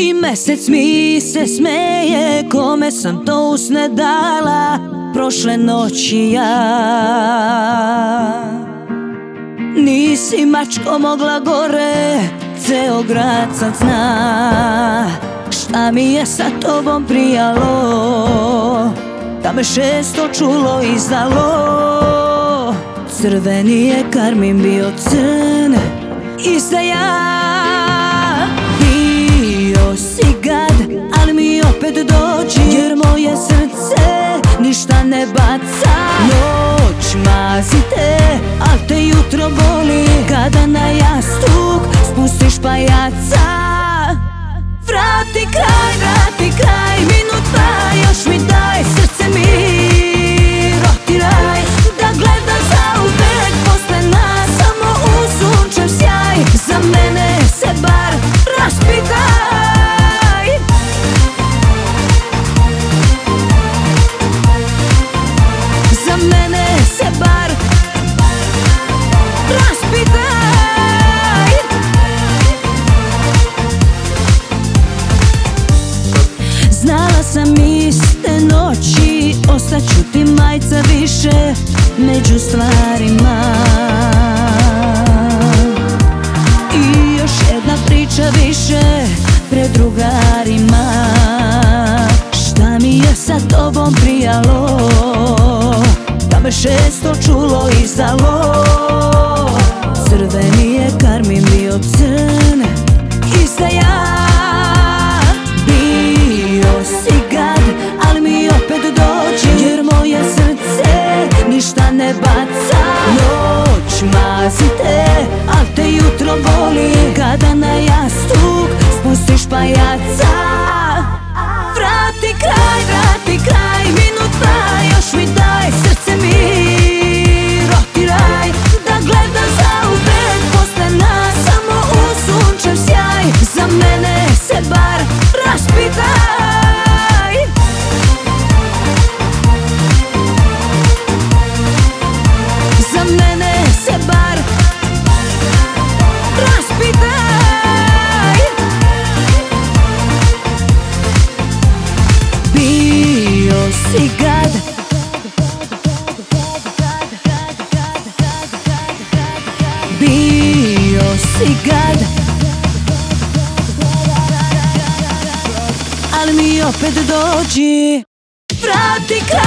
I mesec mi se smeje Kome sam to usne dala Prošle noći ja. Nisi mačko mogla gore Ceo grad sad zna Šta mi je sa tobom prijalo. Da me šesto čulo i znalo. Crveni je karmin bio crn Izdaja Bio baca. Noć mazite, al te jutro boli. Kada na jastuk spustiš pajaca sam iste noći Ostaću ti majca više Među stvarima. I još jedna priča više Pred drugarima. Šta mi je sa tobom prijalo? Da me šesto čulo i zalo. Crveni je karmin bio crn Izdaja Bio Noć mazite, al te jutro boli. Kada na jastuk spustiš pajaca. Vrati kraj, vrati kraj, si gad. Bio si gad. Ali mi opet dođi. Vrati kraj,